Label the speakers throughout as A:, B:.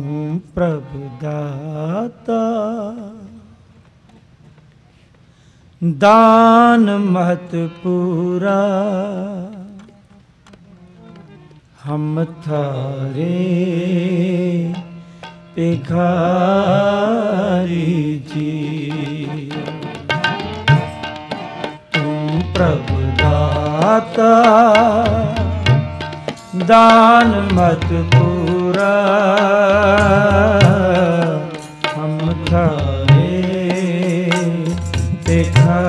A: ਤੂੰ ਪ੍ਰਭ ਦਾਤਾ ਦਾਨ ਮਹਤ ਪੂਰਾ ਹਮ ਥਾਰੇ ਭਿਖਾਰੀ ਜੀ ਤੂੰ ਪ੍ਰਭ ਦਾਤਾ ਦਾਨ ਮਤ ਪੂਰਾ ਹਮ ਥਾਰੇ ਭਿਖਾਰੀ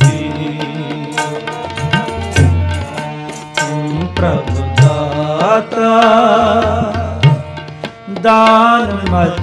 A: ਜੀਓ। ਤੂੰ ਦਾਨ ਮਤ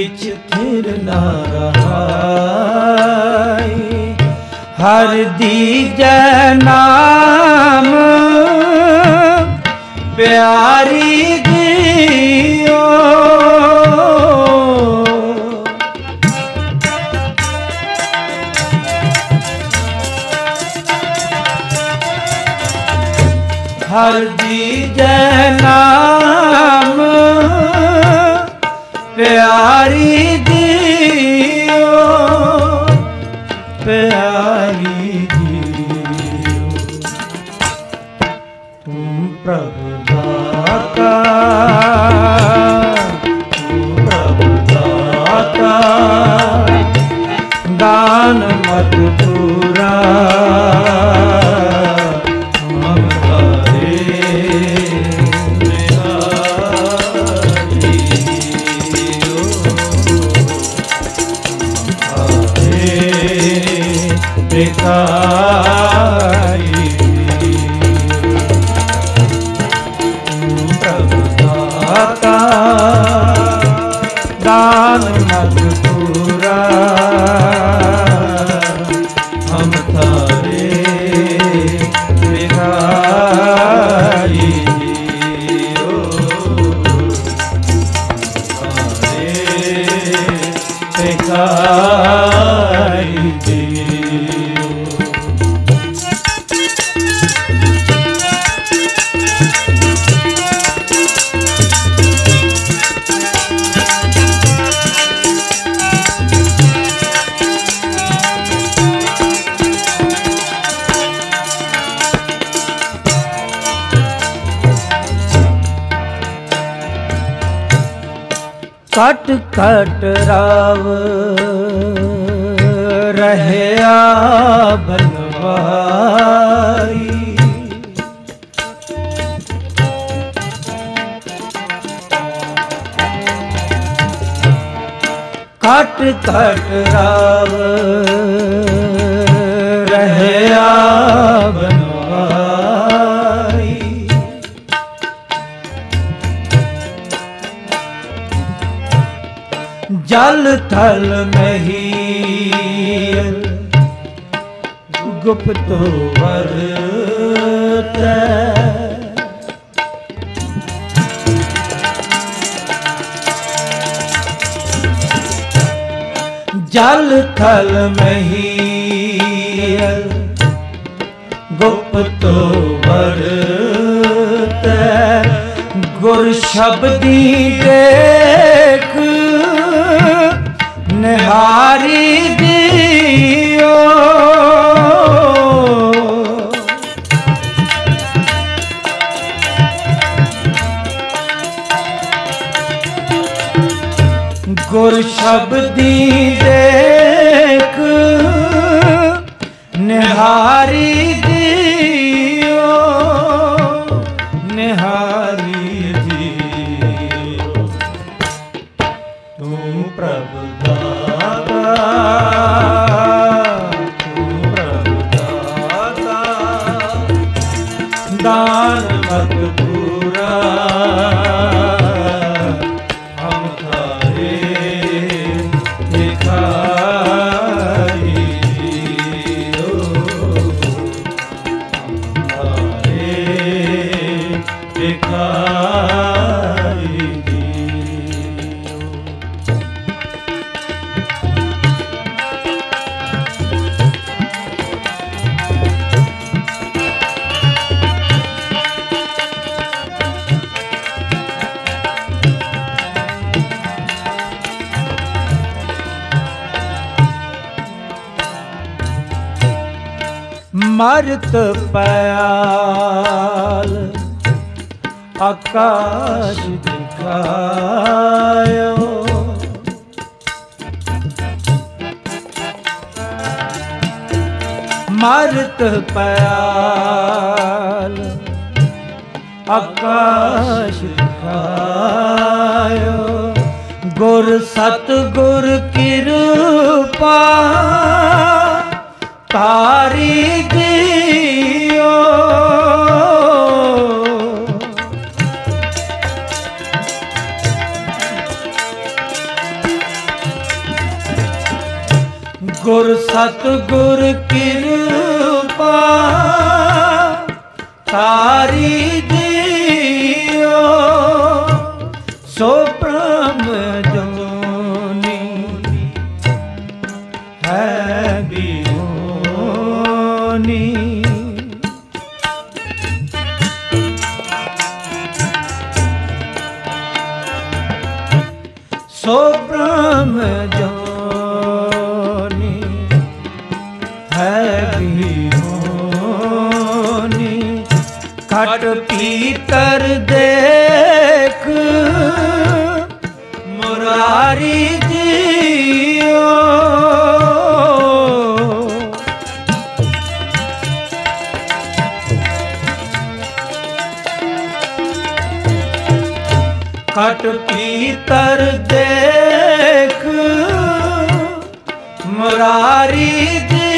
A: ਕਿਛ ਥਿਰ ਨਾ ਰਹਾਈ। ਹਰ ਦੀਜੈ ਨਾਮ ਪਿਆਰੀ ਦਿਓ। ਹਰ ਦੀਜੈ ਨਾਮ ਪਿਆਰੀ ਦਿਓ ਕਟ ਕਟ ਰਾਵ। ਰਹਿਆ ਬਨਵਾਈ ਕਟ ਕਟ ਰਾਵ। ਜਲ ਥਲ ਮਹੀਲ ਗੁਪਤ ਵਰਤੈ। ਜਲ ਥਲ ਮਹੀਲ ਗੁਪਤ ਵਰਤੈ। ਗੁਰ ਸ਼ਬਦੀ ਦੇਖ ਹਾਰੀ ਦਿਓ। ਗੁਰ ਸ਼ਬਦੀ ਦੇਖ ਨਿਹਾਰੀ ਮਰਤ ਪਿਆਲ ਆਕਾਸ਼ ਦਿਖਾਇਓ। ਮਰਤ ਪਿਆਲ ਆਕਾਸ਼ ਦਿਖਾਇਓ। ਗੁਰ ਸਤ ਗੁਰ ਕਿਰਪਾ ਤਾਰੀ ਦਿਓ। ਗੁਰ ਸਤ ਗੁਰ ਕਿਰਪਾ ਖਟ ਪੀਤਰ ਦੇਖ ਮੁਰਾਰੀ ਜੀਓ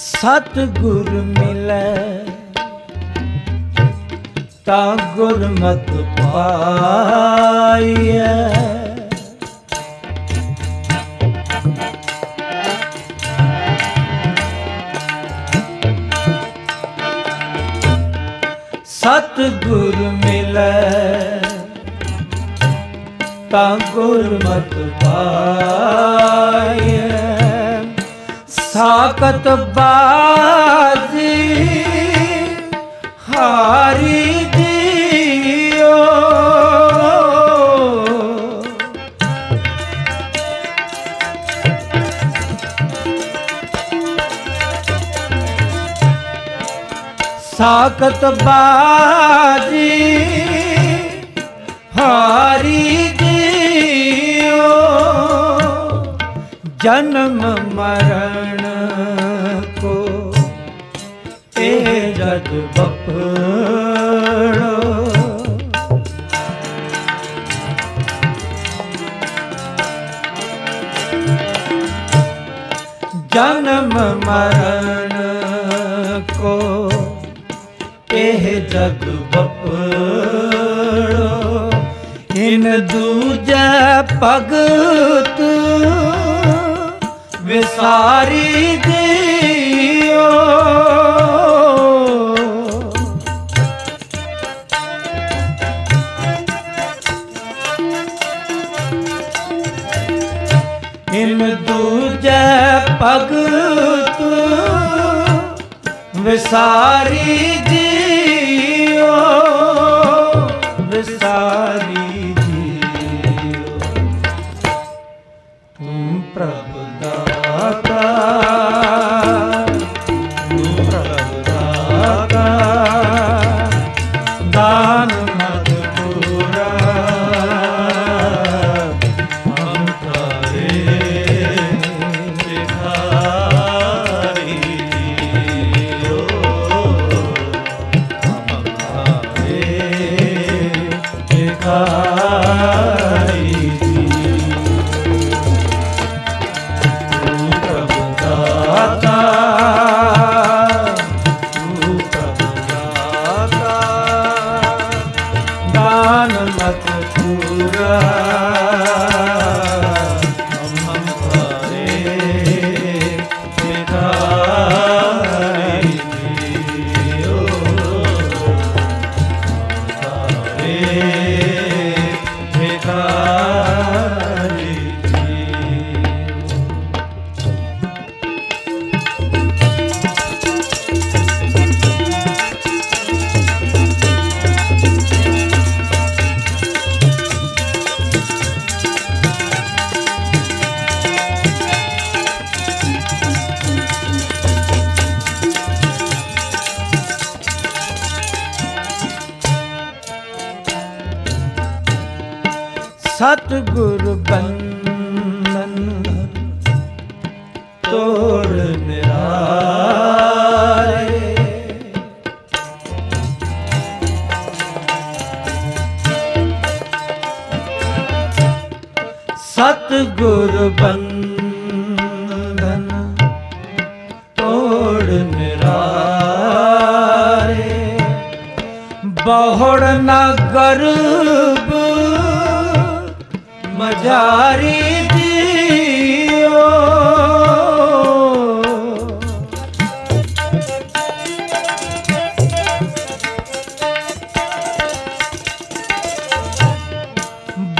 A: ਸਤ ਗੁਰ ਮਿਲੈ ਤਾਂ ਗੁਰਮਤ ਪਾਈਐ। ਸਤ ਗੁਰ ਮਿਲੈ ਤਾਂ ਗੁਰਮਤ ਪਾਈਐ। ਸਾਕਤ ਬਾਜ਼ੀ ਹਾਰੀ ਦਿਓ। ਸਾਕਤ ਬਾਜ਼ੀ ਜਨਮ ਮਰਨ ਕੋ ਇਹ ਜਗ ਬਪੜੋ ਜਨਮ ਮਰਨ ਕੋ ਇਹ ਜਗ ਬਪੜੋ ਇਨ ਦੂਜੈ ਭਗਤ ਸਾਰੀ ਦਿਓ। ਇਮ ਦੂਜੈ ਭਗਤ ਵਿਸਾਰੀ ਜੀ। ਪੂਰਾ ਗੁਰ ਬੰਧਨ ਤੋੜ ਨਿਰਾਰੇ। ਸਤ ਗੁਰ ਬੰਧਨ ਤੋੜ ਨਿਰਾਰੇ। ਬਹੁੜ ਨਾ ਕਰ ਜਾਰੀ ਦਿਓ।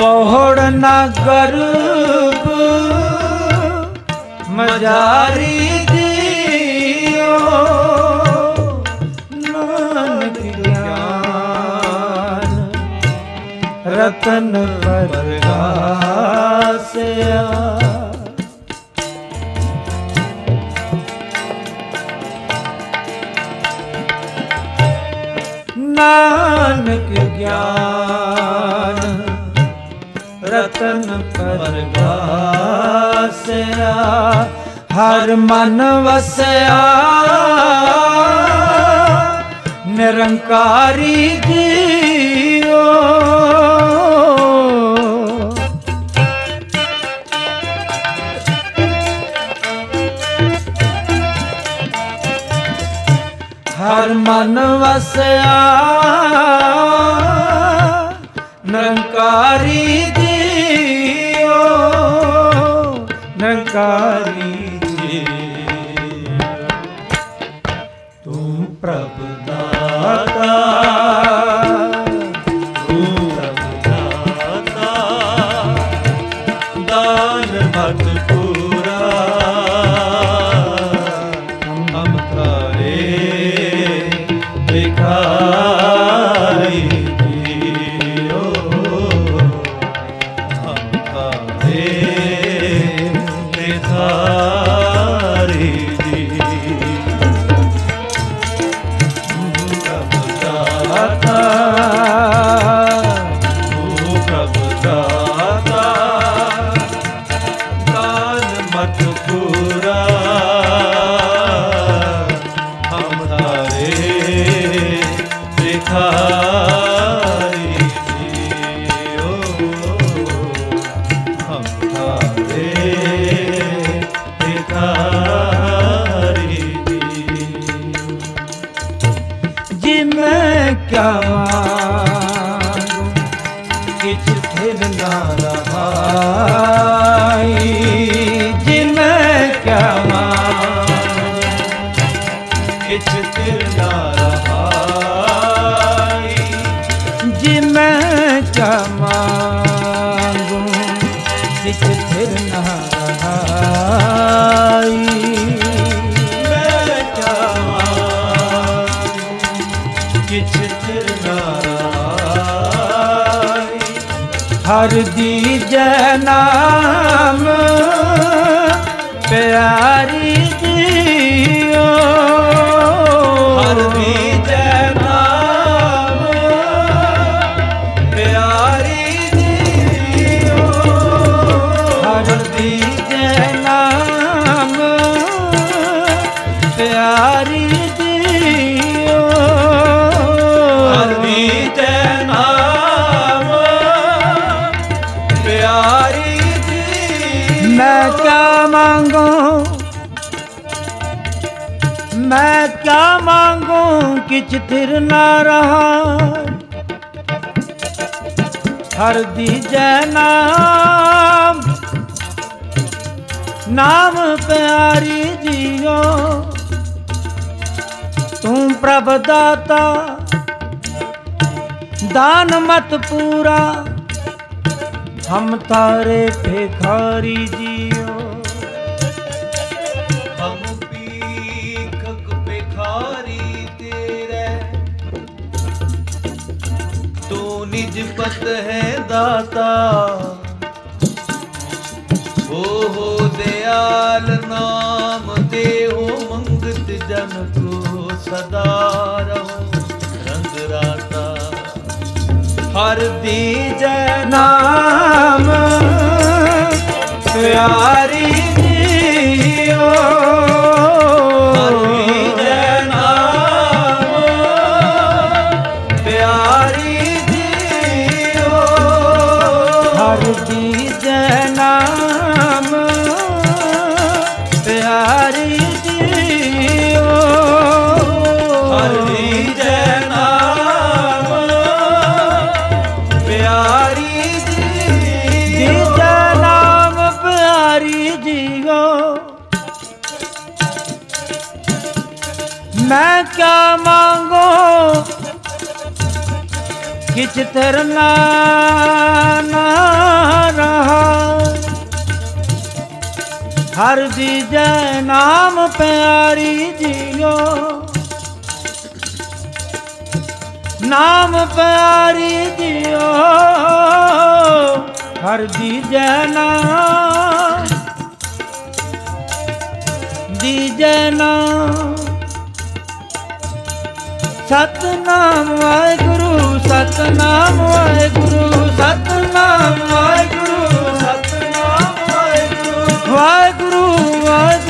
A: ਬਹੁੜ ਨਗਰ ਮਜਾਰੀ ਰਤਨ ਪਿਆ ਨਾਨਕ ਗਿਆਨ ਰਤਨ ਪਰਗਾਸਿਆ ਹਰ ਮਨ ਵਸਿਆ। ਨਿਰੰਕਾਰੀ ਜੀਓ। ਹਰ ਮਨ ਵਸਿਆ। ਨੰਕਾਰੀ ਜੀਓ
B: ਨੰਕਾਰੀ ਨਾਥ ਪੂਰਾ।
A: ਕਿਛ
B: ਚਿਰ ਨਾਰਾਈ
A: ਹਰ ਦੀਜੈ ਨਾਮ ਪਿਆਰੀ ਵਿੱਚ ਥਿਰ ਨਾ ਰਹਾ। ਹਰ ਦੀ ਜੈ ਨਾਮ ਨਾਮ ਪਿਆਰੀ ਜੀਓ। ਤੂੰ ਪ੍ਰਭ ਦਾਤਾ ਮਤ ਪੂਰਾ। ਹਮ ਤਾਰੇ
B: ਫੇਖਾਰੀ भिखारी ਨਿਜ ਹੈ ਦਾਤਾ। ਹੋ ਹੋ ਦਿਆਲ ਨਾਮ ਦੇਹੋ, ਮੰਗਤ ਜਨ ਕੋ ਸਦਾ ਰਹੋ, ਰੰਗ ਰਾਤਾ। ਹਰ ਦੀਜੈ
A: ਨਾਮ, ਪਿਆਰੀ करना ना रहा हर जी जय नाम प्यारी जियो नाम प्यारी जियो हर जी जय नाम दी जय नाम ਸਤਨਾਮ ਵਾਹਿਗੁਰੂ ਸਤਨਾਮ ਵਾਹਿਗੁਰੂ ਸਤਨਾਮ ਵਾਹਿਗੁਰੂ।
B: ਸਤਨਾਮ ਵਾਹਿਗੁਰੂ।
A: ਵਾਹਿਗੁਰੂ ਵਾਹਿਗੁਰੂ।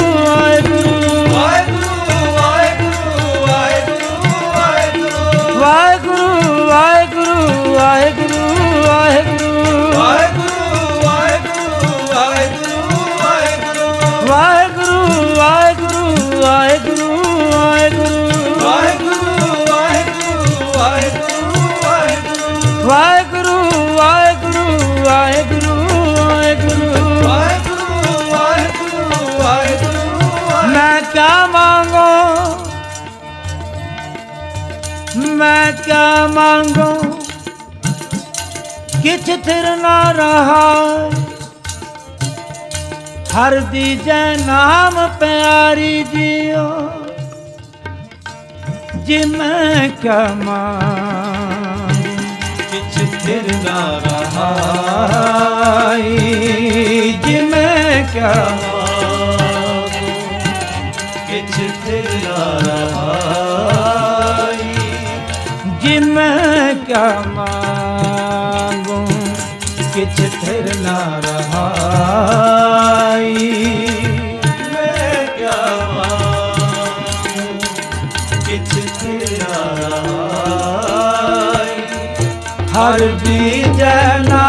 A: ਕਿਆ ਮੰਗੋ। ਮੈਂ ਕਿਆ ਮੰਗੋ? ਕਿਛ ਥਿਰ ਨਾ ਰਹਾ ਹਰ ਦੀ ਜੈ ਨਾਮ ਪਿਆਰੀ ਜੀਓ ਜੇ ਮੈਂ ਕਿਆ ਮੰਗੋ?
B: ਕਿਛ ਥਿਰ ਨਾ ਰਹਾ
A: ਆਈ ਮੈਂ ਕਿਆ क्या
B: मांगू किछ थिर ना
A: रहाई मैं क्या मांगू किछ थिर ना रहाई हर बीज ना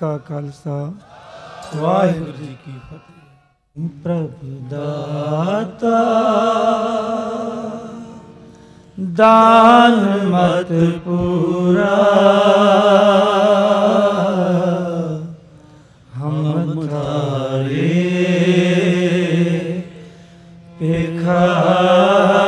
A: ਕਾ ਖਾਲਸਾ। ਵਾਹਿਗੁਰੂ ਜੀ ਕੀ ਫਤਿਹ। ਪ੍ਰਭ ਦਾਤਾ ਦਾਨ ਮਤ ਪੂਰਾ। ਹਮ ਤਾਰੇ ਭਿਖਾਰੀ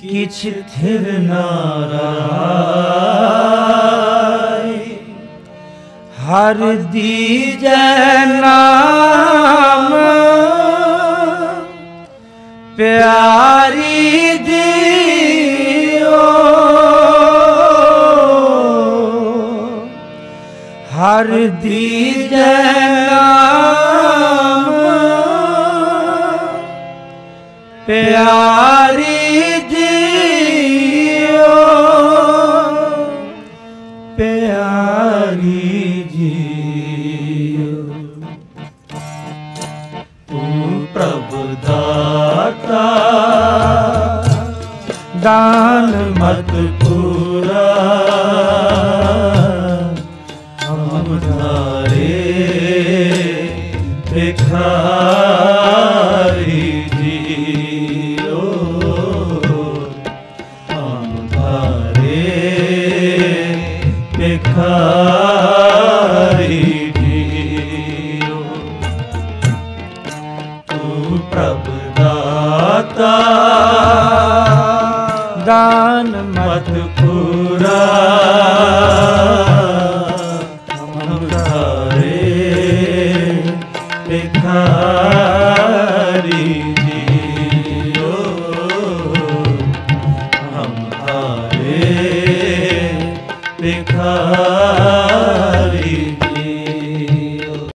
A: किछ थिर नाराय हर दीजै नाम प्यारी दियो हर दीजै नाम ਪਿਆਰੀ
B: ਜੀਓ। ਪਿਆਰੀ ਜੀਓ।
A: ਤੂੰ ਪ੍ਰਭ ਦਾਤਾ।
B: ਦਾਨ ਮਤ ਪੂਰਾ।